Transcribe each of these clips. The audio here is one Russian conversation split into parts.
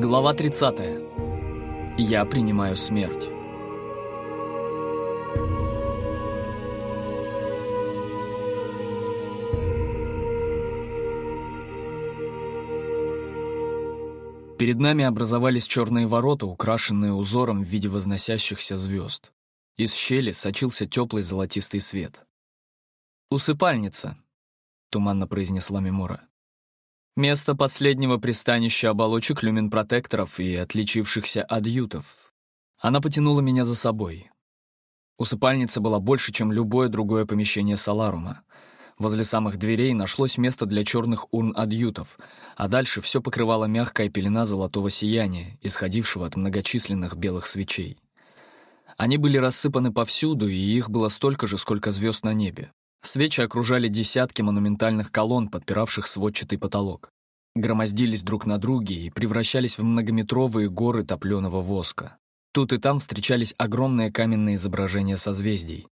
Глава 30. Я принимаю смерть. Перед нами образовались черные ворота, украшенные узором в виде возносящихся звезд. Из щели сочился теплый золотистый свет. «Усыпальница», — туманно произнесла Мемора. «Место последнего пристанища оболочек люминпротекторов и отличившихся адъютов». Она потянула меня за собой. Усыпальница была больше, чем любое другое помещение Саларума. Возле самых дверей нашлось место для черных урн-адъютов, а дальше все покрывала мягкая пелена золотого сияния, исходившего от многочисленных белых свечей. Они были рассыпаны повсюду, и их было столько же, сколько звезд на небе. Свечи окружали десятки монументальных колонн, подпиравших сводчатый потолок. Громоздились друг на друге и превращались в многометровые горы топленого воска. Тут и там встречались огромные каменные изображения созвездий.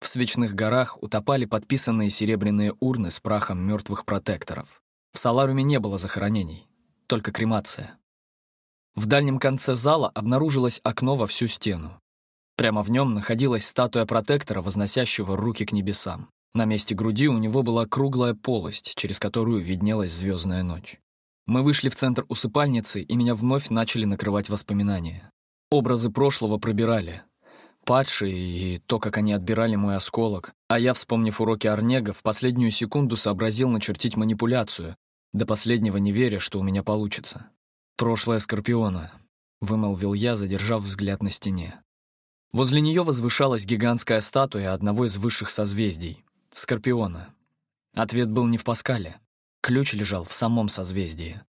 В свечных горах утопали подписанные серебряные урны с прахом мертвых протекторов. В Саларуме не было захоронений, только кремация. В дальнем конце зала обнаружилось окно во всю стену. Прямо в нем находилась статуя протектора, возносящего руки к небесам. На месте груди у него была круглая полость, через которую виднелась звездная ночь. Мы вышли в центр усыпальницы, и меня вновь начали накрывать воспоминания. Образы прошлого пробирали, падшие и то, как они отбирали мой осколок, а я, вспомнив уроки Арнега, в последнюю секунду сообразил начертить манипуляцию, до последнего не веря, что у меня получится. «Прошлое Скорпиона», — вымолвил я, задержав взгляд на стене. Возле нее возвышалась гигантская статуя одного из высших созвездий — Скорпиона. Ответ был не в Паскале. Ключ лежал в самом созвездии.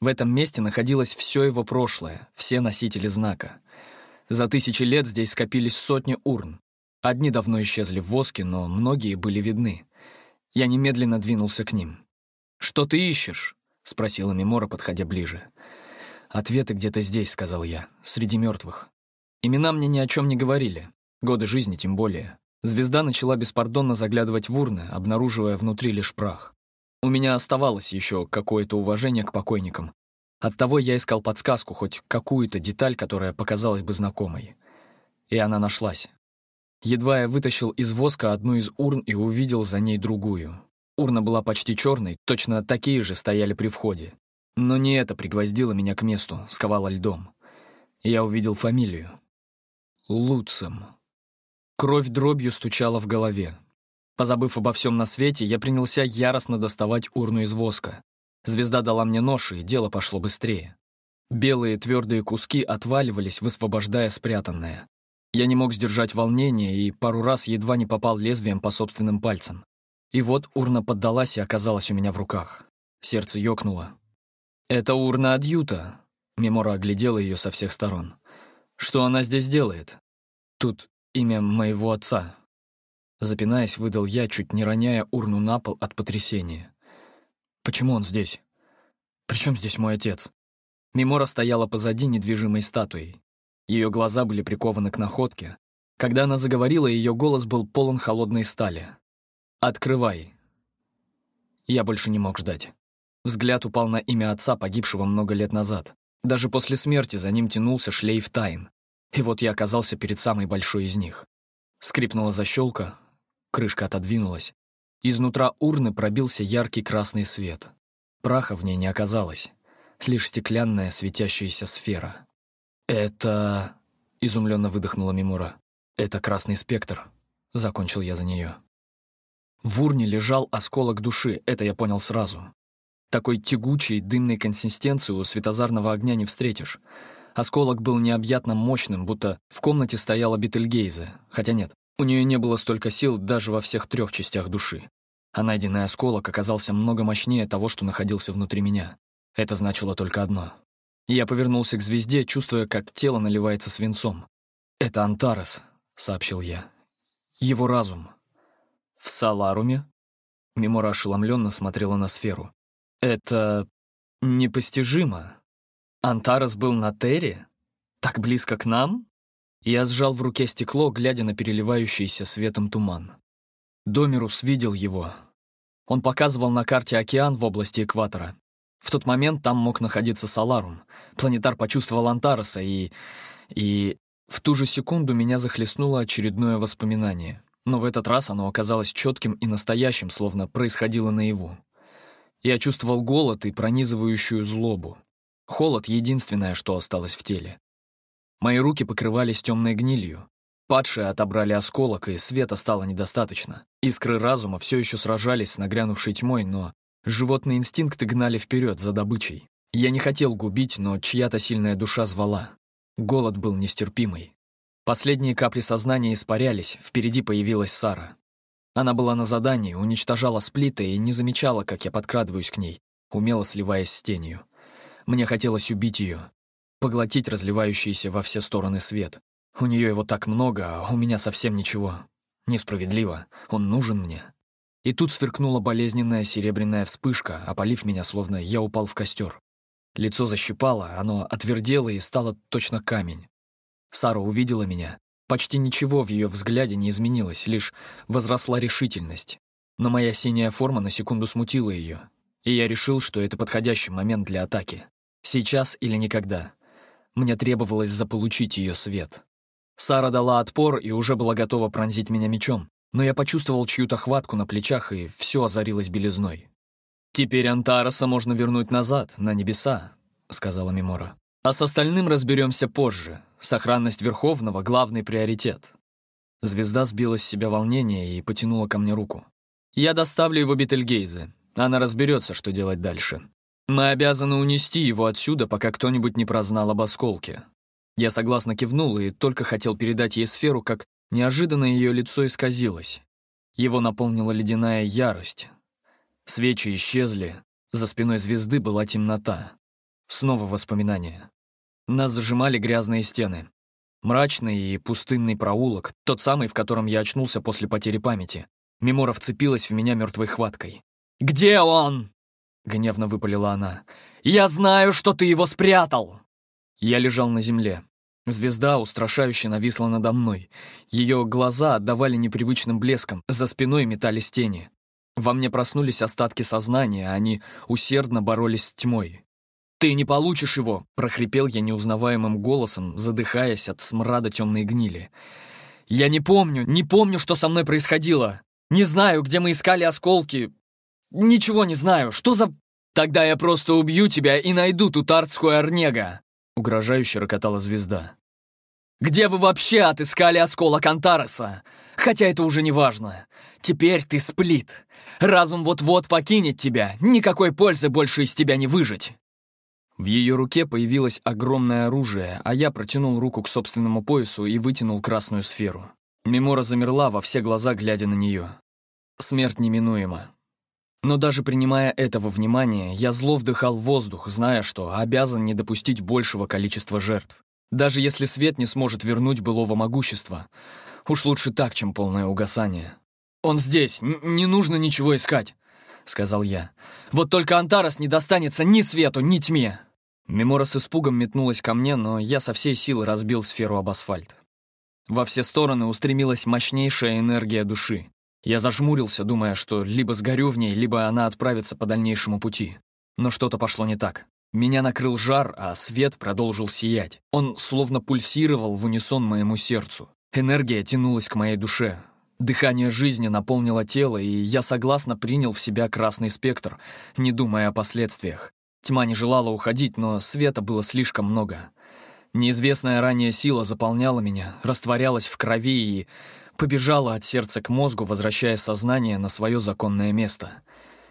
В этом месте находилось все его прошлое, все носители знака — за тысячи лет здесь скопились сотни урн. Одни давно исчезли в воске, но многие были видны. Я немедленно двинулся к ним. «Что ты ищешь?» — спросила Мемора, подходя ближе. «Ответы где-то здесь», — сказал я, — «среди мертвых. Имена мне ни о чем не говорили, годы жизни тем более. Звезда начала беспардонно заглядывать в урны, обнаруживая внутри лишь прах. У меня оставалось еще какое-то уважение к покойникам, Оттого я искал подсказку, хоть какую-то деталь, которая показалась бы знакомой. И она нашлась. Едва я вытащил из воска одну из урн и увидел за ней другую. Урна была почти черной, точно такие же стояли при входе. Но не это пригвоздило меня к месту, сковало льдом. Я увидел фамилию. Луцем. Кровь дробью стучала в голове. Позабыв обо всем на свете, я принялся яростно доставать урну из воска. Звезда дала мне нож, и дело пошло быстрее. Белые твердые куски отваливались, высвобождая спрятанное. Я не мог сдержать волнение и пару раз едва не попал лезвием по собственным пальцам. И вот урна поддалась и оказалась у меня в руках. Сердце ёкнуло. «Это урна Адьюта», — Мемора оглядела ее со всех сторон. «Что она здесь делает?» «Тут имя моего отца». Запинаясь, выдал я, чуть не роняя урну на пол от потрясения. Почему он здесь? Причем здесь мой отец? Мимора стояла позади недвижимой статуей. Ее глаза были прикованы к находке. Когда она заговорила, ее голос был полон холодной стали. «Открывай». Я больше не мог ждать. Взгляд упал на имя отца, погибшего много лет назад. Даже после смерти за ним тянулся шлейф тайн. И вот я оказался перед самой большой из них. Скрипнула защелка, крышка отодвинулась. Изнутра урны пробился яркий красный свет. Праха в ней не оказалось, лишь стеклянная светящаяся сфера. «Это...» — изумленно выдохнула Мимура. «Это красный спектр», — закончил я за нее. В урне лежал осколок души, это я понял сразу. Такой тягучей, дымной консистенции у светозарного огня не встретишь. Осколок был необъятно мощным, будто в комнате стояла Бетельгейзе, хотя нет, у нее не было столько сил даже во всех трех частях души. А найденный осколок оказался много мощнее того, что находился внутри меня. Это значило только одно. Я повернулся к звезде, чувствуя, как тело наливается свинцом. «Это Антарес», — сообщил я. «Его разум». «В Саларуме?» Мемора ошеломленно смотрела на сферу. «Это непостижимо. Антарес был на Терре? Так близко к нам?» Я сжал в руке стекло, глядя на переливающийся светом туман. Домирус видел его. Он показывал на карте океан в области экватора. В тот момент там мог находиться Саларум. Планетар почувствовал Антареса, и... и... В ту же секунду меня захлестнуло очередное воспоминание. Но в этот раз оно оказалось четким и настоящим, словно происходило наяву. Я чувствовал голод и пронизывающую злобу. Холод — единственное, что осталось в теле. Мои руки покрывались темной гнилью. Падшие отобрали осколок, и света стало недостаточно. Искры разума все еще сражались с нагрянувшей тьмой, но животные инстинкты гнали вперед за добычей. Я не хотел губить, но чья-то сильная душа звала. Голод был нестерпимый. Последние капли сознания испарялись, впереди появилась Сара. Она была на задании, уничтожала сплиты и не замечала, как я подкрадываюсь к ней, умело сливаясь с тенью. Мне хотелось убить ее, поглотить разливающийся во все стороны свет. У нее его так много, а у меня совсем ничего. Несправедливо, он нужен мне. И тут сверкнула болезненная серебряная вспышка, опалив меня, словно я упал в костер. Лицо защипало, оно отвердело и стало точно камень. Сара увидела меня, Почти ничего в ее взгляде не изменилось, лишь возросла решительность. Но моя синяя форма на секунду смутила ее, и я решил, что это подходящий момент для атаки. Сейчас или никогда. Мне требовалось заполучить ее свет. Сара дала отпор и уже была готова пронзить меня мечом, но я почувствовал чью-то хватку на плечах, и все озарилось белизной. «Теперь Антараса можно вернуть назад, на небеса», — сказала Мемора. «А с остальным разберемся позже, Сохранность Верховного — главный приоритет. Звезда сбила с себя волнение и потянула ко мне руку. «Я доставлю его Бетельгейзе. Она разберется, что делать дальше. Мы обязаны унести его отсюда, пока кто-нибудь не прознал об осколке». Я согласно кивнул и только хотел передать ей сферу, как неожиданно ее лицо исказилось. Его наполнила ледяная ярость. Свечи исчезли, за спиной звезды была темнота. Снова воспоминания. Нас зажимали грязные стены. Мрачный и пустынный проулок, тот самый, в котором я очнулся после потери памяти. Мемора вцепилась в меня мертвой хваткой. «Где он?» — гневно выпалила она. «Я знаю, что ты его спрятал!» Я лежал на земле. Звезда устрашающе нависла надо мной. Ее глаза отдавали непривычным блеском, за спиной метались тени. Во мне проснулись остатки сознания, они усердно боролись с тьмой. «Ты не получишь его!» — прохрипел я неузнаваемым голосом, задыхаясь от смрада темной гнили. «Я не помню, не помню, что со мной происходило. Не знаю, где мы искали осколки. Ничего не знаю. Что за...» «Тогда я просто убью тебя и найду ту тартскую Орнега!» — угрожающе рокотала звезда. «Где вы вообще отыскали осколок Антареса? Хотя это уже не важно. Теперь ты сплит. Разум вот-вот покинет тебя. Никакой пользы больше из тебя не выжить. В ее руке появилось огромное оружие, а я протянул руку к собственному поясу и вытянул красную сферу. Мемора замерла во все глаза, глядя на нее. Смерть неминуема. Но даже принимая этого внимания, я зло вдыхал воздух, зная, что обязан не допустить большего количества жертв. Даже если свет не сможет вернуть былого могущества. Уж лучше так, чем полное угасание. «Он здесь, не нужно ничего искать», — сказал я. «Вот только Антарас не достанется ни свету, ни тьме». Мемора с испугом метнулась ко мне, но я со всей силы разбил сферу об асфальт. Во все стороны устремилась мощнейшая энергия души. Я зажмурился, думая, что либо сгорю в ней, либо она отправится по дальнейшему пути. Но что-то пошло не так. Меня накрыл жар, а свет продолжил сиять. Он словно пульсировал в унисон моему сердцу. Энергия тянулась к моей душе. Дыхание жизни наполнило тело, и я согласно принял в себя красный спектр, не думая о последствиях. Тьма не желала уходить, но света было слишком много. Неизвестная ранее сила заполняла меня, растворялась в крови и побежала от сердца к мозгу, возвращая сознание на свое законное место.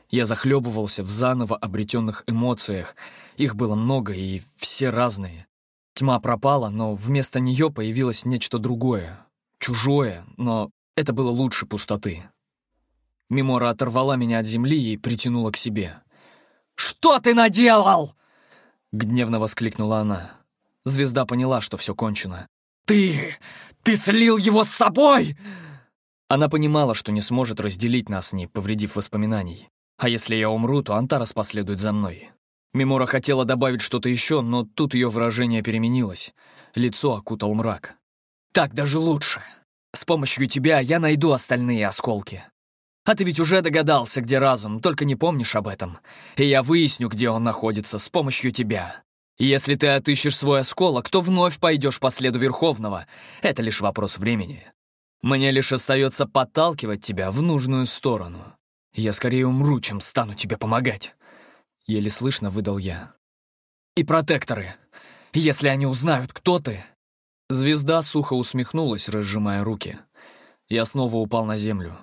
Я захлебывался в заново обретенных эмоциях. Их было много и все разные. Тьма пропала, но вместо нее появилось нечто другое. Чужое, но это было лучше пустоты. Мемора оторвала меня от земли и притянула к себе. «Что ты наделал?» — гневно воскликнула она. Звезда поняла, что все кончено. «Ты... ты слил его с собой!» Она понимала, что не сможет разделить нас, не повредив воспоминаний. А если я умру, то Антарас последует за мной. Мемора хотела добавить что-то еще, но тут ее выражение переменилось. Лицо окутал мрак. «Так даже лучше. С помощью тебя я найду остальные осколки. А ты ведь уже догадался, где разум, только не помнишь об этом. И я выясню, где он находится, с помощью тебя. Если ты отыщешь свой осколок, то вновь пойдешь по следу Верховного. Это лишь вопрос времени. Мне лишь остается подталкивать тебя в нужную сторону. Я скорее умру, чем стану тебе помогать. Еле слышно выдал я. И протекторы. Если они узнают, кто ты... Звезда сухо усмехнулась, разжимая руки. Я снова упал на землю.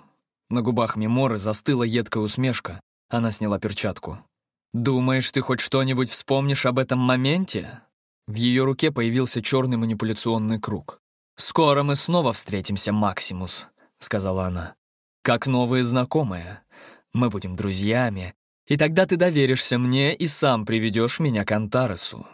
На губах Меморы застыла едкая усмешка. Она сняла перчатку. «Думаешь, ты хоть что-нибудь вспомнишь об этом моменте?» В ее руке появился черный манипуляционный круг. «Скоро мы снова встретимся, Максимус», — сказала она. «Как новые знакомые. Мы будем друзьями, и тогда ты доверишься мне и сам приведешь меня к Антаресу».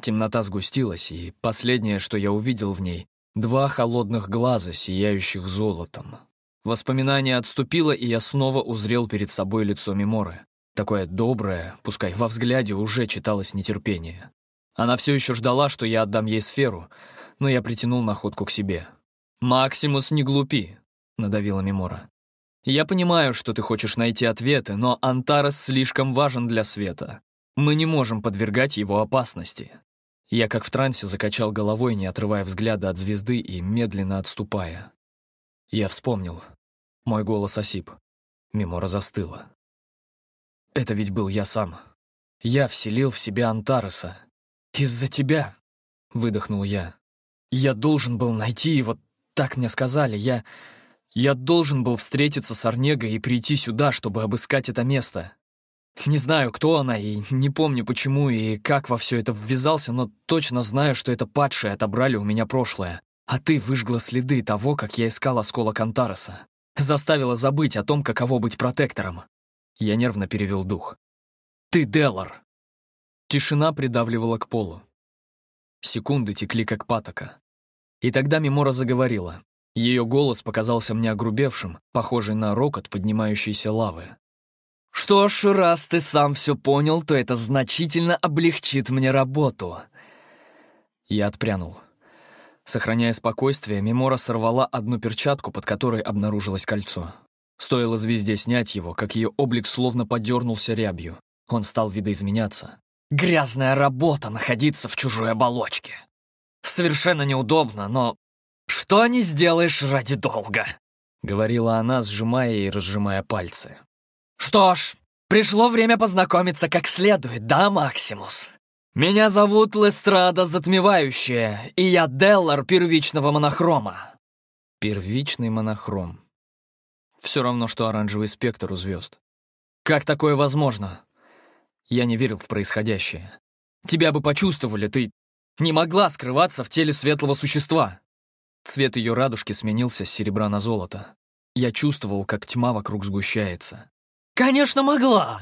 Темнота сгустилась, и последнее, что я увидел в ней — два холодных глаза, сияющих золотом. Воспоминание отступило, и я снова узрел перед собой лицо Меморы. Такое доброе, пускай во взгляде уже читалось нетерпение. Она все еще ждала, что я отдам ей сферу, но я притянул находку к себе. «Максимус, не глупи», — надавила Мемора. «Я понимаю, что ты хочешь найти ответы, но Антарес слишком важен для света. Мы не можем подвергать его опасности». Я как в трансе закачал головой, не отрывая взгляда от звезды и медленно отступая. Я вспомнил. Мой голос осип. Мемора застыла. Это ведь был я сам. Я вселил в себя Антареса. «Из-за тебя!» — выдохнул я. «Я должен был найти его, так мне сказали. Я... Я должен был встретиться с Арнегой и прийти сюда, чтобы обыскать это место. Не знаю, кто она, и не помню, почему и как во все это ввязался, но точно знаю, что это падшие отобрали у меня прошлое. А ты выжгла следы того, как я искал осколок Антареса. Заставила забыть о том, каково быть протектором. Я нервно перевел дух. «Ты Делар!» Тишина придавливала к полу. Секунды текли, как патока. И тогда Мемора заговорила. Ее голос показался мне огрубевшим, похожий на рокот поднимающейся лавы. «Что ж, раз ты сам все понял, то это значительно облегчит мне работу». Я отпрянул. Сохраняя спокойствие, Мемора сорвала одну перчатку, под которой обнаружилось кольцо. Стоило звезде снять его, как ее облик словно подернулся рябью. Он стал видоизменяться. «Грязная работа находиться в чужой оболочке. Совершенно неудобно, но что не сделаешь ради долга?» — говорила она, сжимая и разжимая пальцы. «Что ж, пришло время познакомиться как следует, да, Максимус? Меня зовут Лестрада Затмевающая, и я Деллар первичного монохрома». Первичный монохром. Все равно, что оранжевый спектр у звезд. Как такое возможно? Я не верил в происходящее. Тебя бы почувствовали, ты не могла скрываться в теле светлого существа. Цвет ее радужки сменился с серебра на золото. Я чувствовал, как тьма вокруг сгущается. «Конечно, могла!»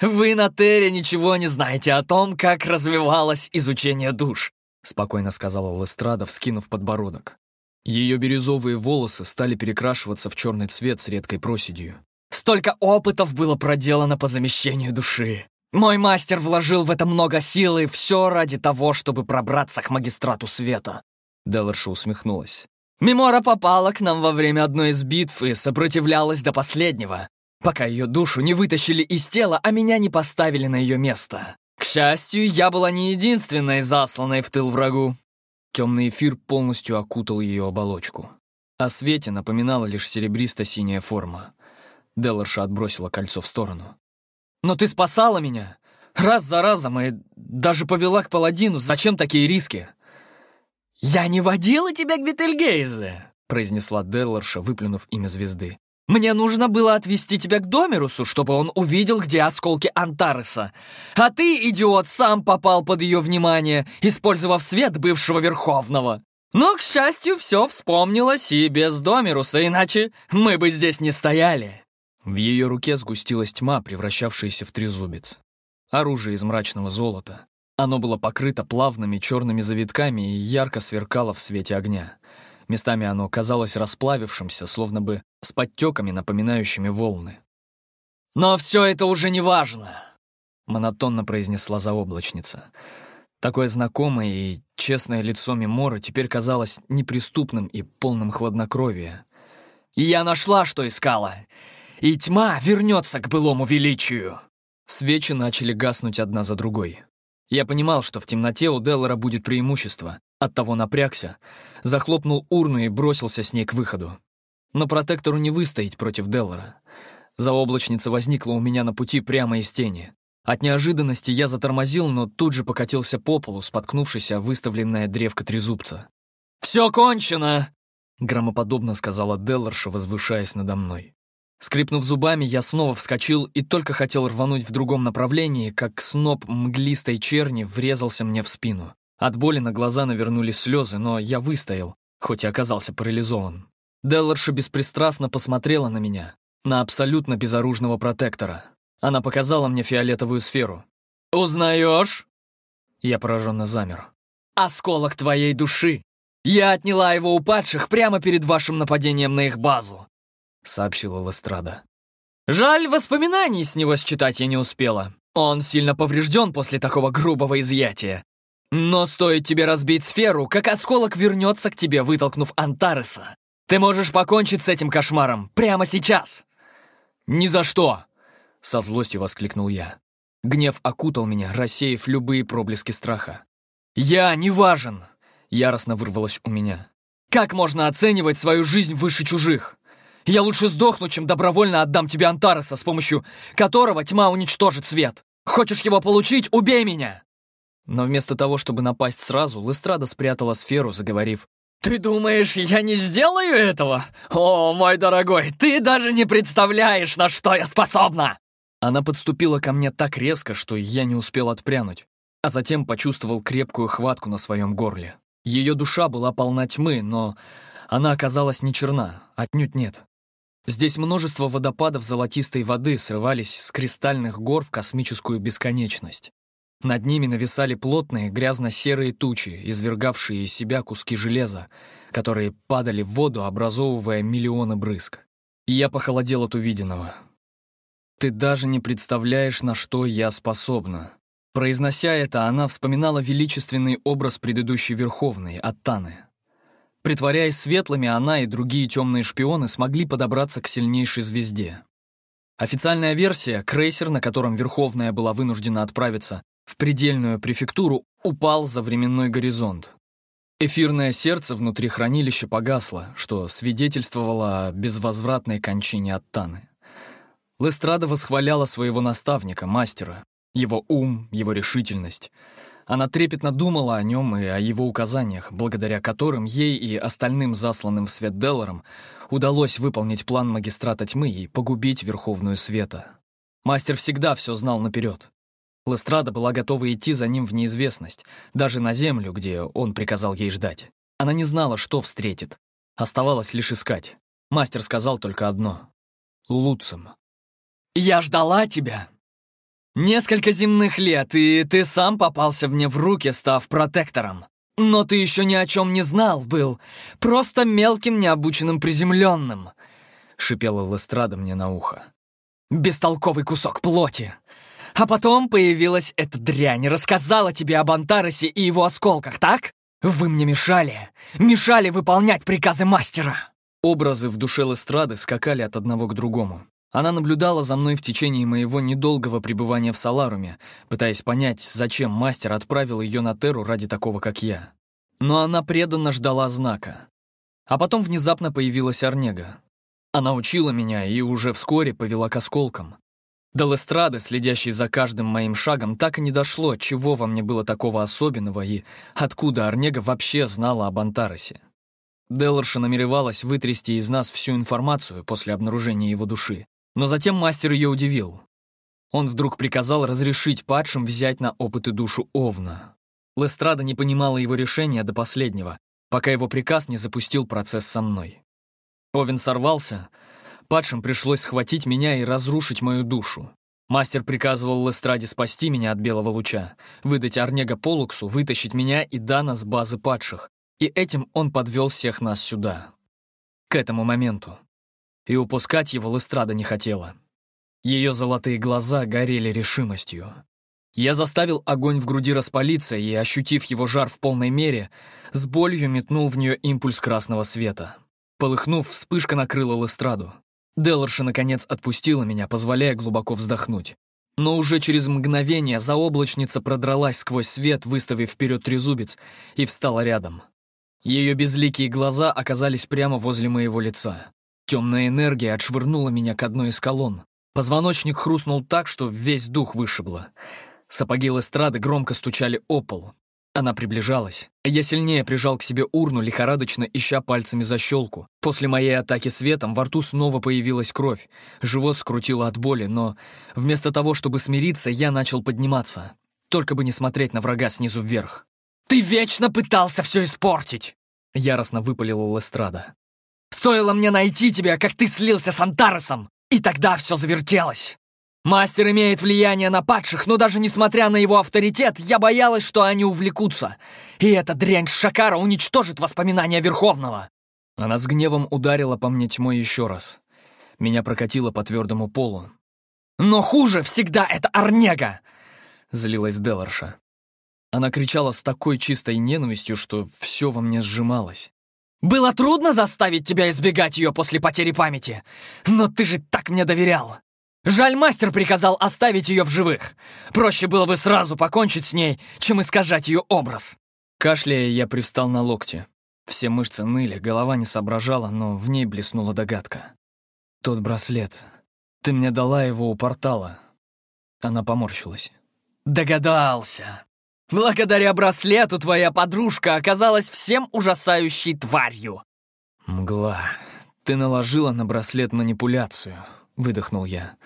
«Вы на Терре ничего не знаете о том, как развивалось изучение душ», спокойно сказала Лестрада, вскинув подбородок. Ее бирюзовые волосы стали перекрашиваться в черный цвет с редкой проседью. «Столько опытов было проделано по замещению души. Мой мастер вложил в это много сил, и все ради того, чтобы пробраться к магистрату света». Деларша усмехнулась. «Мемора попала к нам во время одной из битв и сопротивлялась до последнего пока ее душу не вытащили из тела, а меня не поставили на ее место. К счастью, я была не единственной засланной в тыл врагу. Темный эфир полностью окутал ее оболочку. О свете напоминала лишь серебристо-синяя форма. Деларша отбросила кольцо в сторону. «Но ты спасала меня! Раз за разом и даже повела к паладину. Зачем такие риски?» «Я не водила тебя к Бетельгейзе!» произнесла Делларша, выплюнув имя звезды. Мне нужно было отвезти тебя к Домерусу, чтобы он увидел, где осколки Антареса. А ты, идиот, сам попал под ее внимание, использовав свет бывшего Верховного. Но, к счастью, все вспомнилось и без Домеруса, иначе мы бы здесь не стояли». В ее руке сгустилась тьма, превращавшаяся в трезубец. Оружие из мрачного золота. Оно было покрыто плавными черными завитками и ярко сверкало в свете огня. Местами оно казалось расплавившимся, словно бы с подтеками, напоминающими волны. «Но все это уже не важно», — монотонно произнесла заоблачница. Такое знакомое и честное лицо Мемора теперь казалось неприступным и полным хладнокровия. Я нашла, что искала. И тьма вернется к былому величию. Свечи начали гаснуть одна за другой. Я понимал, что в темноте у Деллара будет преимущество, оттого напрягся, захлопнул урну и бросился с ней к выходу. Но протектору не выстоять против Деллара. Заоблачница возникла у меня на пути прямо из тени. От неожиданности я затормозил, но тут же покатился по полу, споткнувшись о выставленное древко трезубца. «Все кончено!» — громоподобно сказала Делларша, возвышаясь надо мной. Скрипнув зубами, я снова вскочил и только хотел рвануть в другом направлении, как сноп мглистой черни врезался мне в спину. От боли на глаза навернулись слезы, но я выстоял, хоть и оказался парализован. Делларша беспристрастно посмотрела на меня, на абсолютно безоружного протектора. Она показала мне фиолетовую сферу. «Узнаешь?» Я пораженно замер. «Осколок твоей души! Я отняла его у падших прямо перед вашим нападением на их базу!» Сообщила Лестрада. «Жаль, воспоминаний с него считать я не успела. Он сильно поврежден после такого грубого изъятия. Но стоит тебе разбить сферу, как осколок вернется к тебе, вытолкнув Антареса. Ты можешь покончить с этим кошмаром прямо сейчас!» «Ни за что!» — со злостью воскликнул я. Гнев окутал меня, рассеяв любые проблески страха. «Я не важен!» — яростно вырвалось у меня. «Как можно оценивать свою жизнь выше чужих? Я лучше сдохну, чем добровольно отдам тебе Антареса, с помощью которого тьма уничтожит свет. Хочешь его получить — убей меня!» Но вместо того, чтобы напасть сразу, Лестрада спрятала сферу, заговорив «Ты думаешь, я не сделаю этого? О, мой дорогой, ты даже не представляешь, на что я способна!» Она подступила ко мне так резко, что я не успел отпрянуть, а затем почувствовал крепкую хватку на своем горле. Ее душа была полна тьмы, но она оказалась не черна, отнюдь нет. Здесь множество водопадов золотистой воды срывались с кристальных гор в космическую бесконечность. Над ними нависали плотные грязно-серые тучи, извергавшие из себя куски железа, которые падали в воду, образовывая миллионы брызг. И я похолодел от увиденного. «Ты даже не представляешь, на что я способна». Произнося это, она вспоминала величественный образ предыдущей Верховной, Аттаны. Притворяясь светлыми, она и другие темные шпионы смогли подобраться к сильнейшей звезде. Официальная версия, крейсер, на котором Верховная была вынуждена отправиться, в предельную префектуру упал за временной горизонт. Эфирное сердце внутри хранилища погасло, что свидетельствовало о безвозвратной кончине Аттаны. Лестрада восхваляла своего наставника, мастера, его ум, его решительность. Она трепетно думала о нем и о его указаниях, благодаря которым ей и остальным засланным в свет Делларам удалось выполнить план магистрата тьмы и погубить Верховную Света. Мастер всегда все знал наперед. Лестрада была готова идти за ним в неизвестность, даже на землю, где он приказал ей ждать. Она не знала, что встретит. Оставалось лишь искать. Мастер сказал только одно. «Луцем». «Я ждала тебя. Несколько земных лет, и ты сам попался мне в руки, став протектором. Но ты еще ни о чем не знал, был просто мелким необученным приземленным», — шипела Лестрада мне на ухо. «Бестолковый кусок плоти. А потом появилась эта дрянь, рассказала тебе об Антаросе и его осколках, так? Вы мне мешали. Мешали выполнять приказы мастера. Образы в душе Лестрады скакали от одного к другому. Она наблюдала за мной в течение моего недолгого пребывания в Саларуме, пытаясь понять, зачем мастер отправил ее на Терру ради такого, как я. Но она преданно ждала знака. А потом внезапно появилась Арнега. Она учила меня и уже вскоре повела к осколкам. До Лестрады, следящей за каждым моим шагом, так и не дошло, чего во мне было такого особенного и откуда Арнега вообще знала об Антаросе. Делларша намеревалась вытрясти из нас всю информацию после обнаружения его души, но затем мастер ее удивил. Он вдруг приказал разрешить падшим взять на опыты душу Овна. Лестрада не понимала его решения до последнего, пока его приказ не запустил процесс со мной. Овен сорвался — Падшим пришлось схватить меня и разрушить мою душу. Мастер приказывал Лестраде спасти меня от белого луча, выдать Арнега Полуксу, вытащить меня и Дана с базы падших. И этим он подвел всех нас сюда. К этому моменту. И упускать его Лестрада не хотела. Ее золотые глаза горели решимостью. Я заставил огонь в груди распалиться и, ощутив его жар в полной мере, с болью метнул в нее импульс красного света. Полыхнув, вспышка накрыла Лестраду. Деларша, наконец, отпустила меня, позволяя глубоко вздохнуть. Но уже через мгновение заоблачница продралась сквозь свет, выставив вперед трезубец, и встала рядом. Ее безликие глаза оказались прямо возле моего лица. Темная энергия отшвырнула меня к одной из колонн. Позвоночник хрустнул так, что весь дух вышибло. Сапоги Лестрады громко стучали о пол. Она приближалась. Я сильнее прижал к себе урну, лихорадочно ища пальцами защелку. После моей атаки светом во рту снова появилась кровь. Живот скрутило от боли, но вместо того, чтобы смириться, я начал подниматься. Только бы не смотреть на врага снизу вверх. «Ты вечно пытался все испортить!» Яростно выпалила Лестрада. «Стоило мне найти тебя, как ты слился с Антаресом, и тогда все завертелось!» Мастер имеет влияние на падших, но даже несмотря на его авторитет, я боялась, что они увлекутся. И эта дрянь Шакара уничтожит воспоминания Верховного. Она с гневом ударила по мне тьмой еще раз. Меня прокатило по твердому полу. «Но хуже всегда это Арнега!» — злилась Деларша. Она кричала с такой чистой ненавистью, что все во мне сжималось. «Было трудно заставить тебя избегать ее после потери памяти, но ты же так мне доверял!» Жаль, мастер приказал оставить ее в живых. Проще было бы сразу покончить с ней, чем искажать ее образ. Кашляя, я привстал на локте. Все мышцы ныли, голова не соображала, но в ней блеснула догадка. «Тот браслет. Ты мне дала его у портала». Она поморщилась. «Догадался. Благодаря браслету твоя подружка оказалась всем ужасающей тварью». «Мгла. Ты наложила на браслет манипуляцию», — выдохнул я.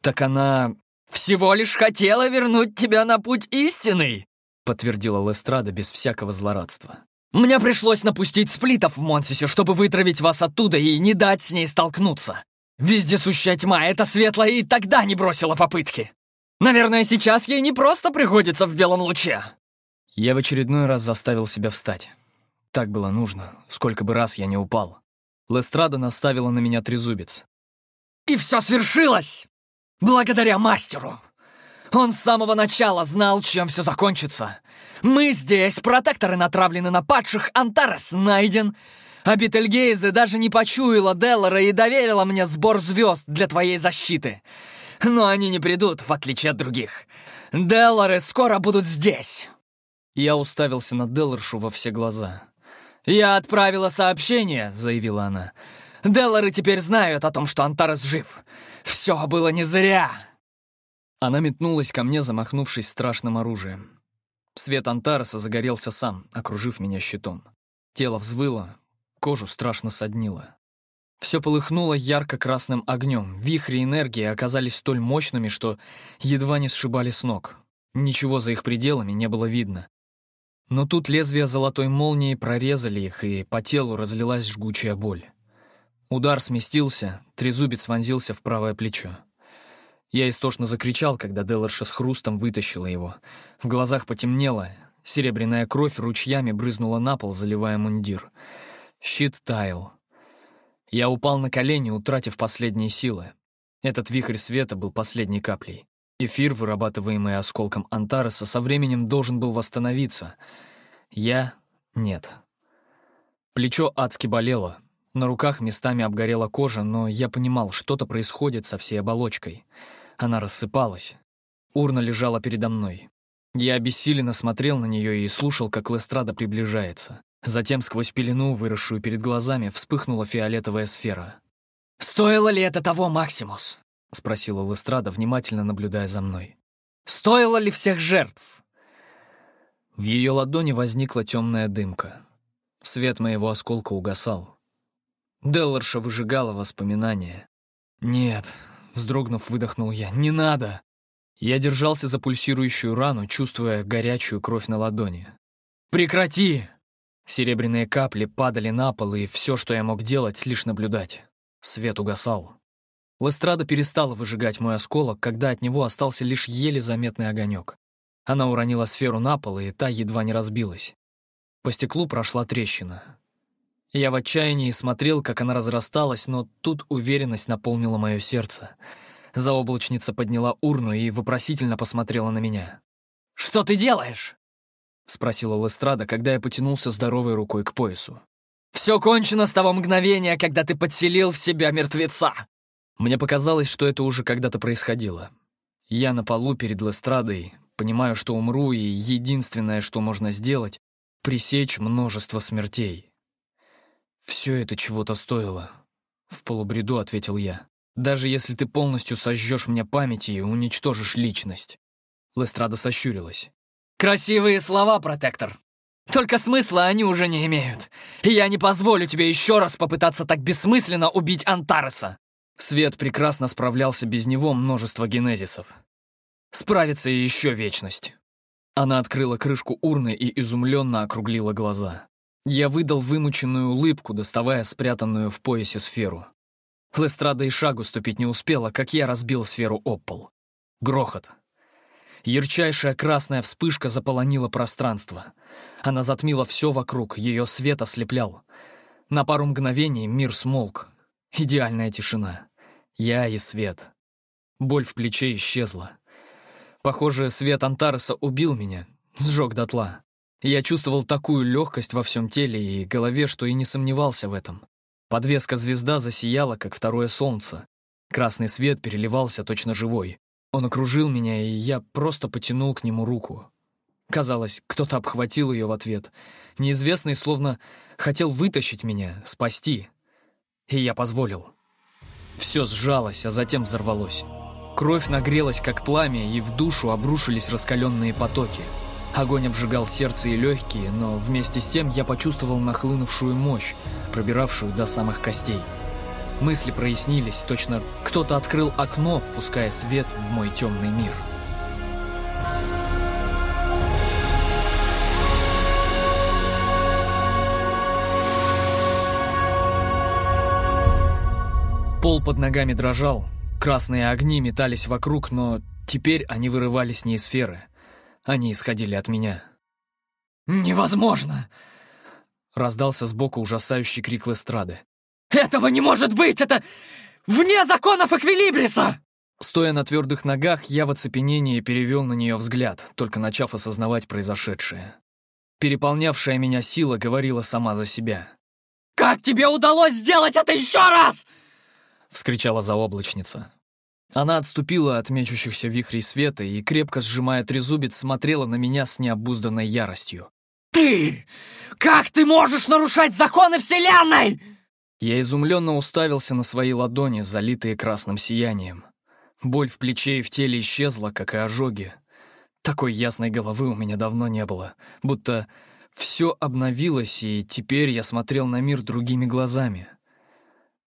«Так она всего лишь хотела вернуть тебя на путь истинный!» — подтвердила Лестрада без всякого злорадства. «Мне пришлось напустить сплитов в Монсисе, чтобы вытравить вас оттуда и не дать с ней столкнуться. Вездесущая тьма, эта светлая и тогда не бросила попытки. Наверное, сейчас ей не просто приходится в белом луче». Я в очередной раз заставил себя встать. Так было нужно, сколько бы раз я не упал. Лестрада наставила на меня трезубец. И все свершилось! Благодаря мастеру! Он с самого начала знал, чем все закончится. Мы здесь, протекторы натравлены на падших, Антарес найден. А Бетельгейзе даже не почуяла Деллара и доверила мне сбор звезд для твоей защиты. Но они не придут, в отличие от других. Деллары скоро будут здесь. Я уставился на Делларшу во все глаза. «Я отправила сообщение», — заявила она. Деллары теперь знают о том, что Антарес жив. Все было не зря!» Она метнулась ко мне, замахнувшись страшным оружием. Свет Антареса загорелся сам, окружив меня щитом. Тело взвыло, кожу страшно соднило. Все полыхнуло ярко-красным огнем. Вихри энергии оказались столь мощными, что едва не сшибали с ног. Ничего за их пределами не было видно. Но тут лезвия золотой молнии прорезали их, и по телу разлилась жгучая боль. Удар сместился, трезубец вонзился в правое плечо. Я истошно закричал, когда Деларша с хрустом вытащила его. В глазах потемнело, серебряная кровь ручьями брызнула на пол, заливая мундир. Щит таял. Я упал на колени, утратив последние силы. Этот вихрь света был последней каплей. Эфир, вырабатываемый осколком Антареса, со временем должен был восстановиться. Я — нет. Плечо адски болело, на руках местами обгорела кожа, но я понимал, что-то происходит со всей оболочкой. Она рассыпалась. Урна лежала передо мной. Я обессиленно смотрел на нее и слушал, как Лестрада приближается. Затем сквозь пелену, выросшую перед глазами, вспыхнула фиолетовая сфера. «Стоило ли это того, Максимус?» — спросила Лестрада, внимательно наблюдая за мной. «Стоило ли всех жертв?» В ее ладони возникла темная дымка. Свет моего осколка угасал. Делларша выжигала воспоминания. «Нет», — вздрогнув, выдохнул я, — «не надо». Я держался за пульсирующую рану, чувствуя горячую кровь на ладони. «Прекрати!» Серебряные капли падали на пол, и все, что я мог делать, лишь наблюдать. Свет угасал. Лестрада перестала выжигать мой осколок, когда от него остался лишь еле заметный огонек. Она уронила сферу на пол, и та едва не разбилась. По стеклу прошла трещина. Я в отчаянии смотрел, как она разрасталась, но тут уверенность наполнила мое сердце. Заоблачница подняла урну и вопросительно посмотрела на меня. «Что ты делаешь?» — спросила Лестрада, когда я потянулся здоровой рукой к поясу. Все кончено с того мгновения, когда ты подселил в себя мертвеца!» Мне показалось, что это уже когда-то происходило. Я на полу перед Лестрадой, понимаю, что умру, и единственное, что можно сделать — пресечь множество смертей. «Все это чего-то стоило», — в полубреду ответил я. «Даже если ты полностью сожжешь мне память и уничтожишь личность». Лестрада сощурилась. «Красивые слова, протектор. Только смысла они уже не имеют. И я не позволю тебе еще раз попытаться так бессмысленно убить Антареса». Свет прекрасно справлялся без него множество генезисов. Справится и еще вечность. Она открыла крышку урны и изумленно округлила глаза. Я выдал вымученную улыбку, доставая спрятанную в поясе сферу. Лестрада и шагу ступить не успела, как я разбил сферу об пол. Грохот. Ярчайшая красная вспышка заполонила пространство. Она затмила все вокруг, ее свет ослеплял. На пару мгновений мир смолк. Идеальная тишина. Я и свет. Боль в плече исчезла. Похоже, свет Антареса убил меня, сжег дотла. Я чувствовал такую легкость во всем теле и голове, что и не сомневался в этом. Подвеска звезда засияла, как второе солнце. Красный свет переливался точно живой. Он окружил меня, и я просто потянул к нему руку. Казалось, кто-то обхватил ее в ответ. Неизвестный словно хотел вытащить меня, спасти. И я позволил. Все сжалось, а затем взорвалось. Кровь нагрелась, как пламя, и в душу обрушились раскаленные потоки. Огонь обжигал сердце и легкие, но вместе с тем я почувствовал нахлынувшую мощь, пробиравшую до самых костей. Мысли прояснились, точно кто-то открыл окно, впуская свет в мой темный мир. Пол под ногами дрожал, Красные огни метались вокруг, но теперь они вырывались не из сферы. Они исходили от меня. «Невозможно!» Раздался сбоку ужасающий крик Лестрады. «Этого не может быть! Это вне законов Эквилибриса!» Стоя на твердых ногах, я в оцепенении перевел на нее взгляд, только начав осознавать произошедшее. Переполнявшая меня сила говорила сама за себя. «Как тебе удалось сделать это еще раз?» — вскричала заоблачница. Она отступила от мечущихся вихрей света и, крепко сжимая трезубец, смотрела на меня с необузданной яростью. «Ты! Как ты можешь нарушать законы Вселенной?» Я изумленно уставился на свои ладони, залитые красным сиянием. Боль в плече и в теле исчезла, как и ожоги. Такой ясной головы у меня давно не было, будто все обновилось, и теперь я смотрел на мир другими глазами.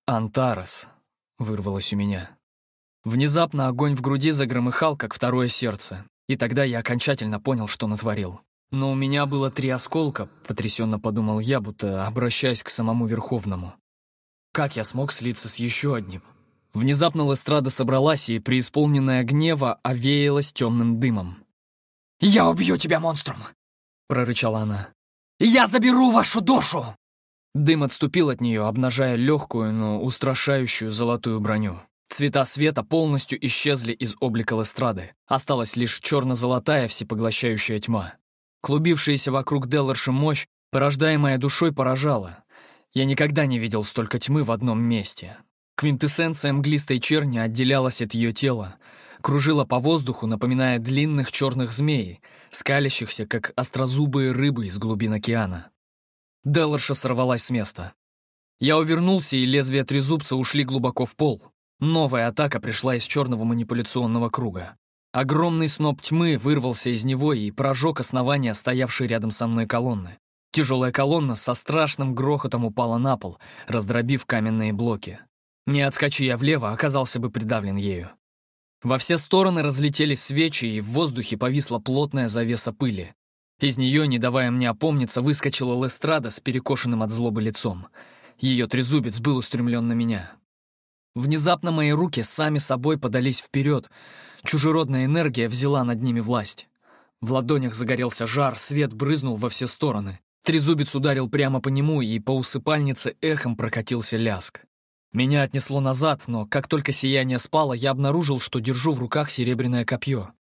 «Антарес», — вырвалось у меня. Внезапно огонь в груди загромыхал, как второе сердце, и тогда я окончательно понял, что натворил. Но у меня было три осколка, потрясенно подумал я, будто обращаясь к самому Верховному. Как я смог слиться с еще одним? Внезапно Лестрада собралась и, преисполненная гнева, овеялась темным дымом. «Я убью тебя, монструм!» — прорычала она. «Я заберу вашу душу!» Дым отступил от нее, обнажая легкую, но устрашающую золотую броню. Цвета света полностью исчезли из облика Лестрады. Осталась лишь черно-золотая всепоглощающая тьма. Клубившаяся вокруг Делларши мощь, порождаемая душой, поражала. Я никогда не видел столько тьмы в одном месте. Квинтэссенция мглистой черни отделялась от ее тела, кружила по воздуху, напоминая длинных черных змей, скалящихся, как острозубые рыбы из глубин океана. Делларша сорвалась с места. Я увернулся, и лезвия трезубца ушли глубоко в пол. Новая атака пришла из черного манипуляционного круга. Огромный сноп тьмы вырвался из него и прожег основание стоявшей рядом со мной колонны. Тяжелая колонна со страшным грохотом упала на пол, раздробив каменные блоки. Не отскочи я влево, оказался бы придавлен ею. Во все стороны разлетелись свечи, и в воздухе повисла плотная завеса пыли. Из нее, не давая мне опомниться, выскочила Лестрада с перекошенным от злобы лицом. Ее трезубец был устремлен на меня. Внезапно мои руки сами собой подались вперед. Чужеродная энергия взяла над ними власть. В ладонях загорелся жар, свет брызнул во все стороны. Трезубец ударил прямо по нему, и по усыпальнице эхом прокатился ляск. Меня отнесло назад, но как только сияние спало, я обнаружил, что держу в руках серебряное копье.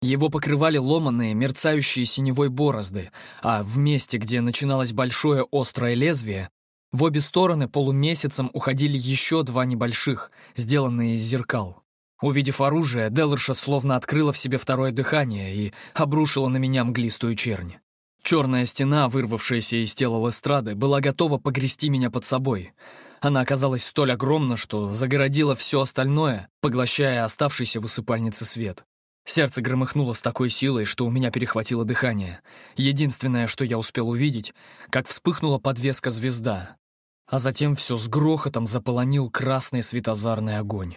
Его покрывали ломаные, мерцающие синевой борозды, а в месте, где начиналось большое острое лезвие, В обе стороны полумесяцем уходили еще два небольших, сделанные из зеркал. Увидев оружие, Деларша словно открыла в себе второе дыхание и обрушила на меня мглистую чернь. Черная стена, вырвавшаяся из тела Лестрады, была готова погрести меня под собой. Она оказалась столь огромна, что загородила все остальное, поглощая оставшийся в усыпальнице свет. Сердце громыхнуло с такой силой, что у меня перехватило дыхание. Единственное, что я успел увидеть, как вспыхнула подвеска звезда. А затем все с грохотом заполонил красный светозарный огонь.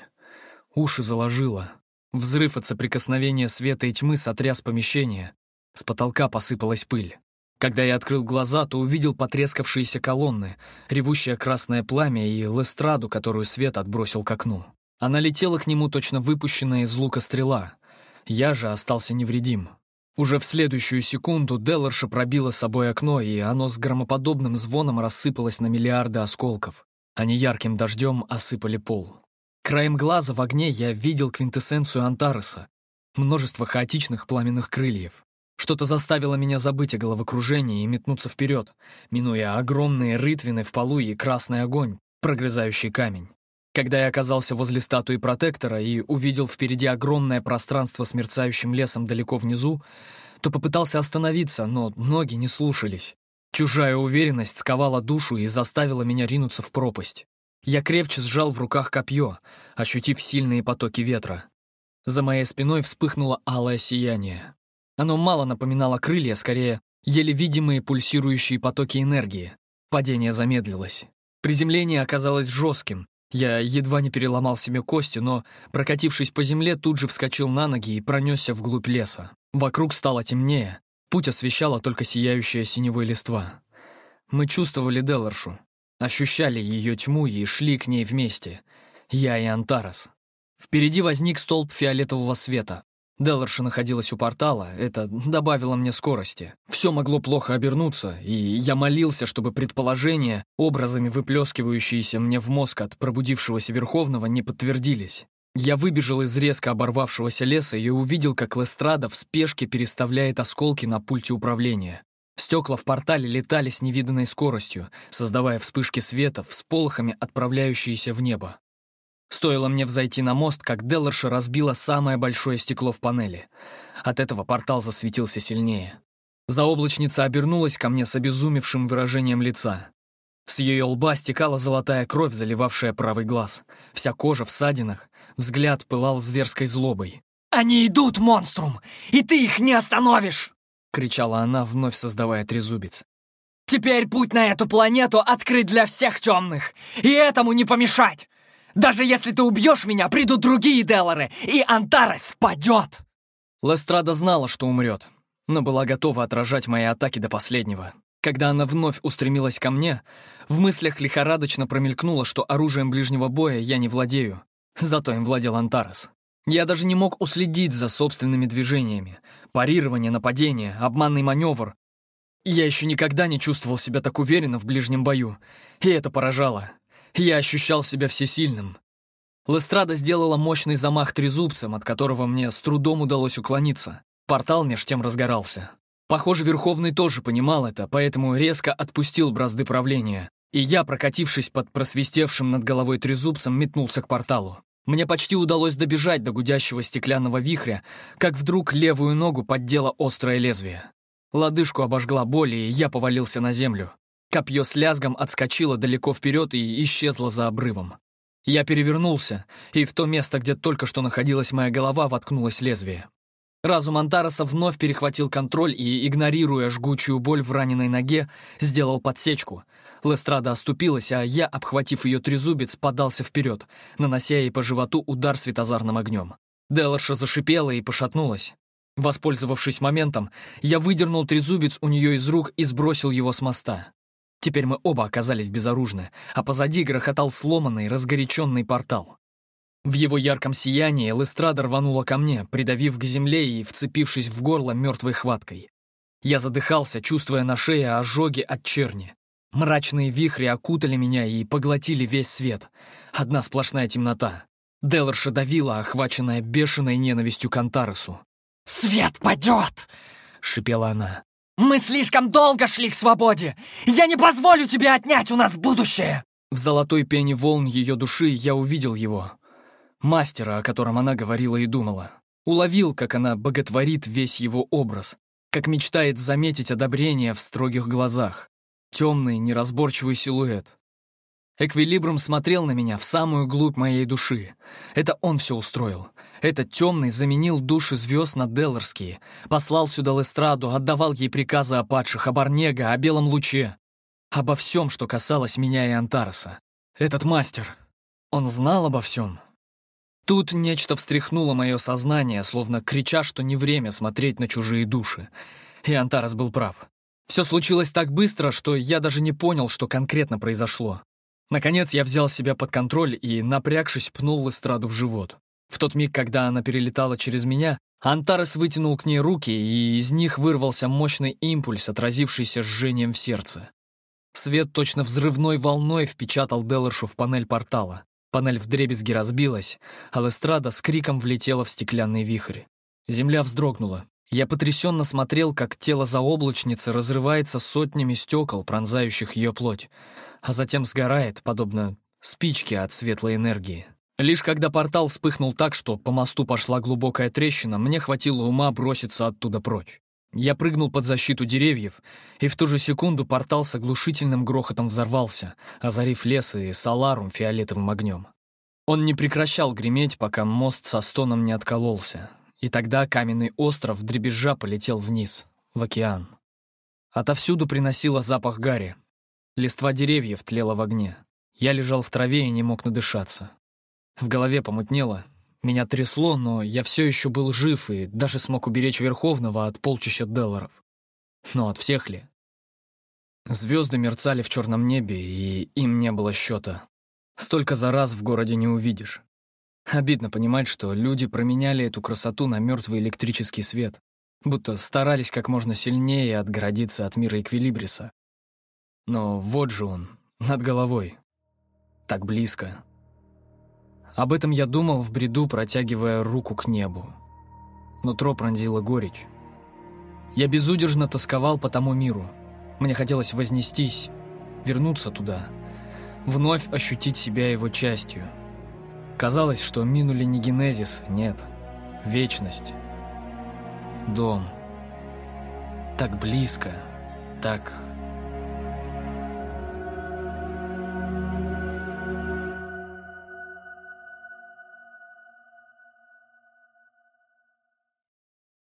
Уши заложило. Взрыв от соприкосновения света и тьмы сотряс помещение. С потолка посыпалась пыль. Когда я открыл глаза, то увидел потрескавшиеся колонны, ревущее красное пламя и лестраду, которую свет отбросил к окну. Она летела к нему, точно выпущенная из лука стрела — я же остался невредим. Уже в следующую секунду Делларша пробила собой окно, и оно с громоподобным звоном рассыпалось на миллиарды осколков. Они ярким дождем осыпали пол. Краем глаза в огне я видел квинтэссенцию Антареса. Множество хаотичных пламенных крыльев. Что-то заставило меня забыть о головокружении и метнуться вперед, минуя огромные рытвины в полу и красный огонь, прогрызающий камень. Когда я оказался возле статуи протектора и увидел впереди огромное пространство с мерцающим лесом далеко внизу, то попытался остановиться, но ноги не слушались. Чужая уверенность сковала душу и заставила меня ринуться в пропасть. Я крепче сжал в руках копье, ощутив сильные потоки ветра. За моей спиной вспыхнуло алое сияние. Оно мало напоминало крылья, скорее, еле видимые пульсирующие потоки энергии. Падение замедлилось. Приземление оказалось жестким, я едва не переломал себе костью, но, прокатившись по земле, тут же вскочил на ноги и пронесся вглубь леса. Вокруг стало темнее, путь освещала только сияющая синевой листва. Мы чувствовали Деларшу, ощущали ее тьму и шли к ней вместе. Я и Антарес. Впереди возник столб фиолетового света. Деларша находилась у портала, это добавило мне скорости. Все могло плохо обернуться, и я молился, чтобы предположения, образами выплескивающиеся мне в мозг от пробудившегося Верховного, не подтвердились. Я выбежал из резко оборвавшегося леса и увидел, как Лестрада в спешке переставляет осколки на пульте управления. Стекла в портале летали с невиданной скоростью, создавая вспышки света, всполохами отправляющиеся в небо. Стоило мне взойти на мост, как Делларша разбила самое большое стекло в панели. От этого портал засветился сильнее. Заоблачница обернулась ко мне с обезумевшим выражением лица. С ее лба стекала золотая кровь, заливавшая правый глаз. Вся кожа в садинах, взгляд пылал зверской злобой. «Они идут, монструм, и ты их не остановишь!» — кричала она, вновь создавая трезубец. «Теперь путь на эту планету открыт для всех темных, и этому не помешать! Даже если ты убьешь меня, придут другие Делоры, и Антарес падет!» Лестрада знала, что умрет, но была готова отражать мои атаки до последнего. Когда она вновь устремилась ко мне, в мыслях лихорадочно промелькнуло, что оружием ближнего боя я не владею. Зато им владел Антарес. Я даже не мог уследить за собственными движениями. Парирование, нападение, обманный маневр. Я еще никогда не чувствовал себя так уверенно в ближнем бою, и это поражало. Я ощущал себя всесильным. Лестрада сделала мощный замах трезубцем, от которого мне с трудом удалось уклониться. Портал меж тем разгорался. Похоже, Верховный тоже понимал это, поэтому резко отпустил бразды правления, и я, прокатившись под просвистевшим над головой трезубцем, метнулся к порталу. Мне почти удалось добежать до гудящего стеклянного вихря, как вдруг левую ногу поддело острое лезвие. Лодыжку обожгла боль, и я повалился на землю. Копье с лязгом отскочило далеко вперед и исчезло за обрывом. Я перевернулся, и в то место, где только что находилась моя голова, воткнулось лезвие. Разум Антараса вновь перехватил контроль и, игнорируя жгучую боль в раненой ноге, сделал подсечку. Лестрада оступилась, а я, обхватив ее трезубец, подался вперед, нанося ей по животу удар светозарным огнем. Делаша зашипела и пошатнулась. Воспользовавшись моментом, я выдернул трезубец у нее из рук и сбросил его с моста. Теперь мы оба оказались безоружны, а позади грохотал сломанный, разгоряченный портал. В его ярком сиянии Лестрада рванула ко мне, придавив к земле и вцепившись в горло мертвой хваткой. Я задыхался, чувствуя на шее ожоги от черни. Мрачные вихри окутали меня и поглотили весь свет. Одна сплошная темнота. Деларша давила, охваченная бешеной ненавистью к Антаресу. «Свет падет!» — шипела она. Мы слишком долго шли к свободе! Я не позволю тебе отнять у нас будущее!» В золотой пене волн ее души я увидел его. Мастера, о котором она говорила и думала. Уловил, как она боготворит весь его образ, как мечтает заметить одобрение в строгих глазах. Темный, неразборчивый силуэт. Эквилибрум смотрел на меня в самую глубь моей души. Это он все устроил. Этот темный заменил души звезд на Делларские, послал сюда Лестраду, отдавал ей приказы о падших, о Барнега, о Белом Луче. Обо всем, что касалось меня и Антареса. Этот мастер, он знал обо всем. Тут нечто встряхнуло мое сознание, словно крича, что не время смотреть на чужие души. И Антарес был прав. Все случилось так быстро, что я даже не понял, что конкретно произошло. Наконец я взял себя под контроль и, напрягшись, пнул Эстраду в живот. В тот миг, когда она перелетала через меня, Антарес вытянул к ней руки, и из них вырвался мощный импульс, отразившийся жжением в сердце. Свет точно взрывной волной впечатал Деларшу в панель портала. Панель вдребезги разбилась, а Лестрада с криком влетела в стеклянный вихрь. Земля вздрогнула. Я потрясенно смотрел, как тело заоблачницы разрывается сотнями стекол, пронзающих ее плоть, а затем сгорает, подобно спичке от светлой энергии. Лишь когда портал вспыхнул так, что по мосту пошла глубокая трещина, мне хватило ума броситься оттуда прочь. Я прыгнул под защиту деревьев, и в ту же секунду портал с оглушительным грохотом взорвался, озарив лес и Саларум фиолетовым огнем. Он не прекращал греметь, пока мост со стоном не откололся, и тогда каменный остров дребезжа полетел вниз, в океан. Отовсюду приносило запах гари. Листва деревьев тлела в огне. Я лежал в траве и не мог надышаться. В голове помутнело, меня трясло, но я все еще был жив и даже смог уберечь Верховного от полчища Делларов. Но от всех ли? Звезды мерцали в черном небе, и им не было счета. Столько за раз в городе не увидишь. Обидно понимать, что люди променяли эту красоту на мертвый электрический свет, будто старались как можно сильнее отгородиться от мира Эквилибриса. Но вот же он, над головой. Так близко. Об этом я думал в бреду, протягивая руку к небу. Нутро пронзила горечь. Я безудержно тосковал по тому миру. Мне хотелось вознестись, вернуться туда, вновь ощутить себя его частью. Казалось, что минули не генезис, нет, вечность. Дом. Так близко, так